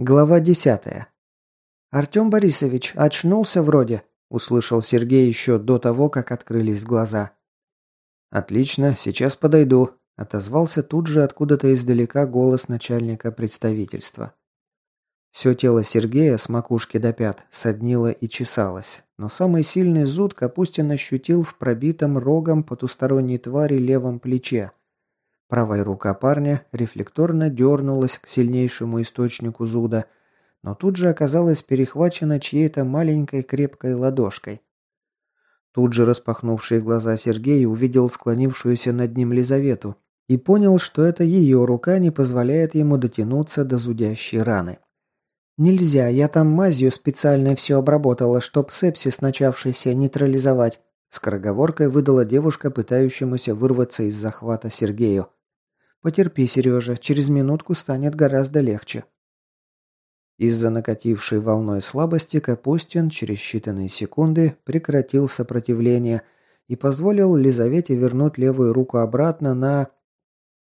Глава десятая. «Артем Борисович, очнулся вроде», – услышал Сергей еще до того, как открылись глаза. «Отлично, сейчас подойду», – отозвался тут же откуда-то издалека голос начальника представительства. Все тело Сергея с макушки до пят соднило и чесалось, но самый сильный зуд Капустин ощутил в пробитом рогом потусторонней твари левом плече. Правая рука парня рефлекторно дернулась к сильнейшему источнику зуда, но тут же оказалась перехвачена чьей-то маленькой крепкой ладошкой. Тут же распахнувшие глаза Сергей увидел склонившуюся над ним Лизавету и понял, что это ее рука не позволяет ему дотянуться до зудящей раны. «Нельзя, я там мазью специально все обработала, чтоб сепсис начавшийся нейтрализовать», скороговоркой выдала девушка, пытающемуся вырваться из захвата Сергею. Потерпи, Сережа, через минутку станет гораздо легче. Из-за накатившей волной слабости Капустин через считанные секунды прекратил сопротивление и позволил Лизавете вернуть левую руку обратно на...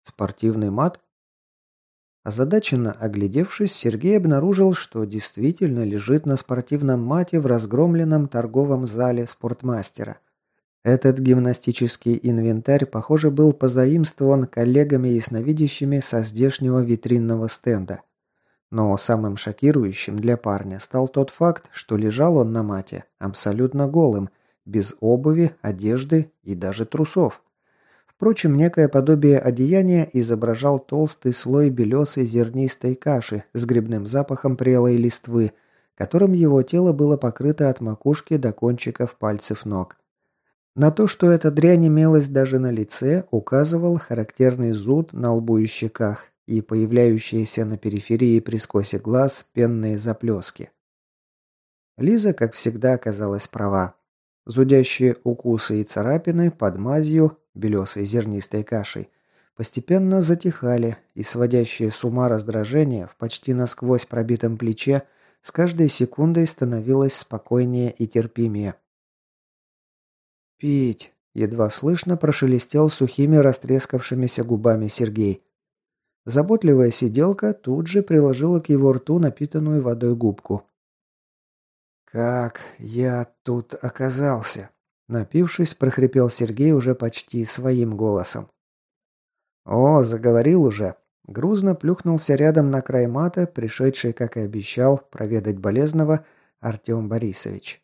Спортивный мат? Озадаченно оглядевшись, Сергей обнаружил, что действительно лежит на спортивном мате в разгромленном торговом зале спортмастера – этот гимнастический инвентарь, похоже, был позаимствован коллегами ясновидящими со здешнего витринного стенда. Но самым шокирующим для парня стал тот факт, что лежал он на мате абсолютно голым, без обуви, одежды и даже трусов. Впрочем, некое подобие одеяния изображал толстый слой белесой зернистой каши с грибным запахом прелой листвы, которым его тело было покрыто от макушки до кончиков пальцев ног. На то, что эта дрянь имелась даже на лице, указывал характерный зуд на лбу и щеках и появляющиеся на периферии при скосе глаз пенные заплески. Лиза, как всегда, оказалась права. Зудящие укусы и царапины под мазью, белесой зернистой кашей, постепенно затихали, и сводящее с ума раздражение в почти насквозь пробитом плече с каждой секундой становилось спокойнее и терпимее. «Пить!» – едва слышно прошелестел сухими растрескавшимися губами Сергей. Заботливая сиделка тут же приложила к его рту напитанную водой губку. «Как я тут оказался?» Напившись, прохрипел Сергей уже почти своим голосом. «О, заговорил уже!» Грузно плюхнулся рядом на край мата, пришедший, как и обещал, проведать болезного Артем Борисович.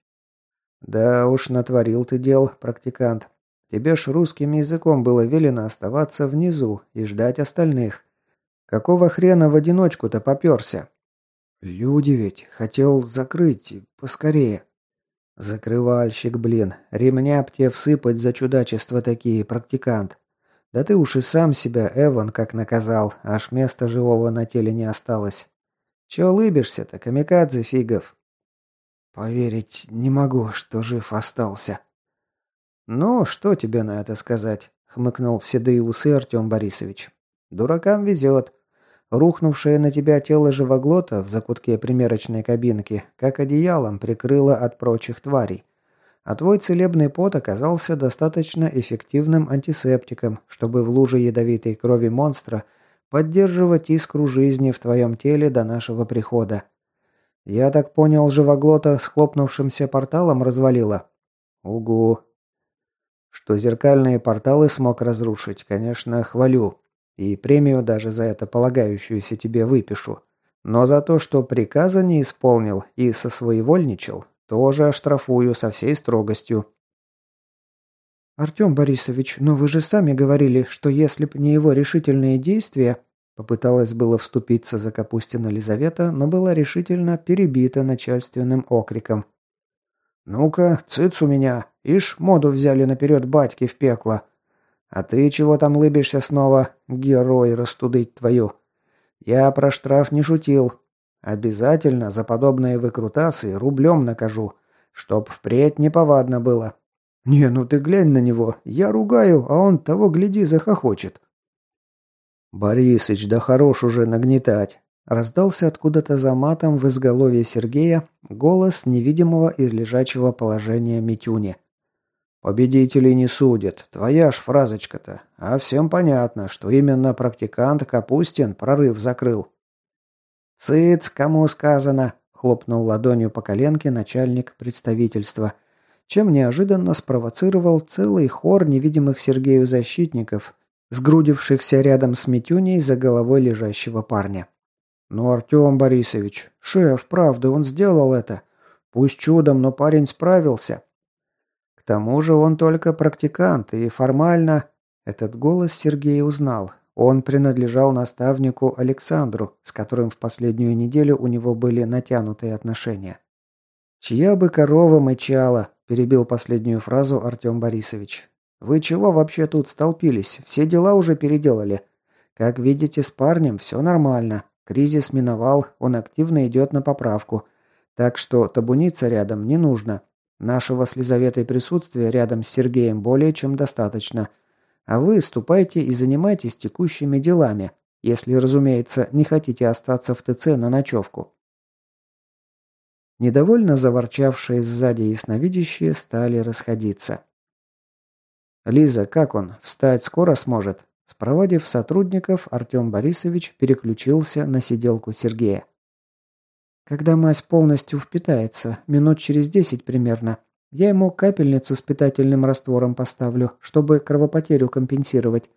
«Да уж натворил ты дел, практикант. Тебе ж русским языком было велено оставаться внизу и ждать остальных. Какого хрена в одиночку-то попёрся?» «Люди ведь. Хотел закрыть. Поскорее». «Закрывальщик, блин. Ремня б тебе всыпать за чудачество такие, практикант. Да ты уж и сам себя, Эван, как наказал. Аж места живого на теле не осталось. Чё улыбишься-то, камикадзе фигов?» «Поверить не могу, что жив остался». «Ну, что тебе на это сказать?» — хмыкнул в седые усы Артем Борисович. «Дуракам везет. Рухнувшее на тебя тело живоглота в закутке примерочной кабинки, как одеялом, прикрыло от прочих тварей. А твой целебный пот оказался достаточно эффективным антисептиком, чтобы в луже ядовитой крови монстра поддерживать искру жизни в твоем теле до нашего прихода. «Я так понял, живоглота с хлопнувшимся порталом развалило?» «Угу». Что зеркальные порталы смог разрушить, конечно, хвалю. И премию даже за это полагающуюся тебе выпишу. Но за то, что приказа не исполнил и сосвоевольничал, тоже оштрафую со всей строгостью. «Артем Борисович, но вы же сами говорили, что если б не его решительные действия, Попыталась было вступиться за Капустина Лизавета, но была решительно перебита начальственным окриком. «Ну-ка, цыц у меня! Ишь, моду взяли наперед батьки в пекло! А ты чего там лыбишься снова, герой растудыть твою? Я про штраф не шутил. Обязательно за подобные выкрутасы рублем накажу, чтоб впредь неповадно было. Не, ну ты глянь на него, я ругаю, а он того гляди захохочет». «Борисыч, да хорош уже нагнетать!» Раздался откуда-то за матом в изголовье Сергея голос невидимого из лежачего положения Митюни. «Победителей не судят. Твоя ж фразочка-то. А всем понятно, что именно практикант Капустин прорыв закрыл». «Цыц, кому сказано!» – хлопнул ладонью по коленке начальник представительства, чем неожиданно спровоцировал целый хор невидимых Сергею защитников, сгрудившихся рядом с Митюней за головой лежащего парня. «Ну, Артем Борисович, шеф, правда, он сделал это. Пусть чудом, но парень справился». К тому же он только практикант, и формально... Этот голос Сергей узнал. Он принадлежал наставнику Александру, с которым в последнюю неделю у него были натянутые отношения. «Чья бы корова мычала?» – перебил последнюю фразу Артем Борисович. «Вы чего вообще тут столпились? Все дела уже переделали. Как видите, с парнем все нормально. Кризис миновал, он активно идет на поправку. Так что табуниться рядом не нужно. Нашего с Лизаветой присутствия рядом с Сергеем более чем достаточно. А вы ступайте и занимайтесь текущими делами, если, разумеется, не хотите остаться в ТЦ на ночевку». Недовольно заворчавшие сзади ясновидящие стали расходиться. «Лиза, как он? Встать скоро сможет?» Спроводив сотрудников, Артем Борисович переключился на сиделку Сергея. «Когда мазь полностью впитается, минут через десять примерно, я ему капельницу с питательным раствором поставлю, чтобы кровопотерю компенсировать.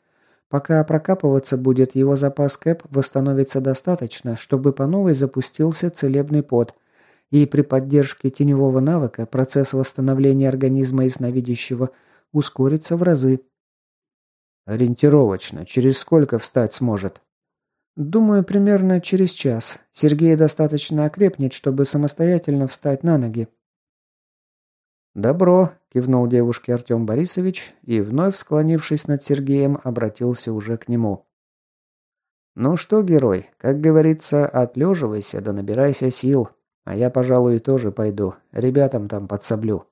Пока прокапываться будет, его запас КЭП восстановится достаточно, чтобы по новой запустился целебный пот. И при поддержке теневого навыка процесс восстановления организма ясновидящего ускорится в разы. Ориентировочно. Через сколько встать сможет? Думаю, примерно через час. Сергей достаточно окрепнет, чтобы самостоятельно встать на ноги. «Добро», – кивнул девушке Артем Борисович и, вновь склонившись над Сергеем, обратился уже к нему. «Ну что, герой, как говорится, отлеживайся да набирайся сил, а я, пожалуй, тоже пойду, ребятам там подсоблю».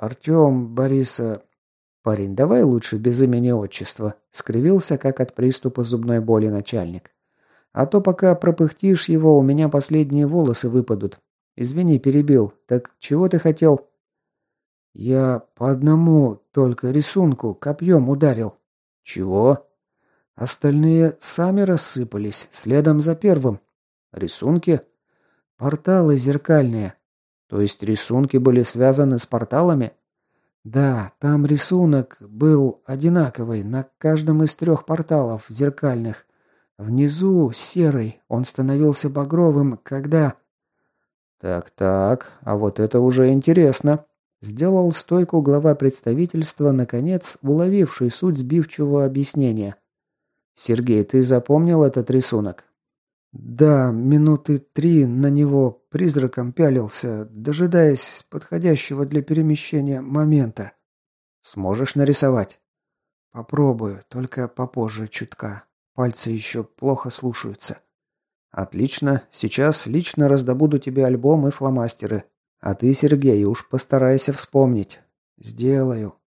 «Артем, Бориса...» «Парень, давай лучше без имени отчества», – скривился, как от приступа зубной боли начальник. «А то пока пропыхтишь его, у меня последние волосы выпадут. Извини, перебил. Так чего ты хотел?» «Я по одному только рисунку копьем ударил». «Чего?» «Остальные сами рассыпались, следом за первым». «Рисунки?» «Порталы зеркальные». «То есть рисунки были связаны с порталами?» «Да, там рисунок был одинаковый на каждом из трех порталов зеркальных. Внизу серый, он становился багровым, когда...» «Так-так, а вот это уже интересно». Сделал стойку глава представительства, наконец, уловивший суть сбивчивого объяснения. «Сергей, ты запомнил этот рисунок?» «Да, минуты три на него призраком пялился, дожидаясь подходящего для перемещения момента». «Сможешь нарисовать?» «Попробую, только попозже чутка. Пальцы еще плохо слушаются». «Отлично. Сейчас лично раздобуду тебе альбом и фломастеры. А ты, Сергей, уж постарайся вспомнить. Сделаю.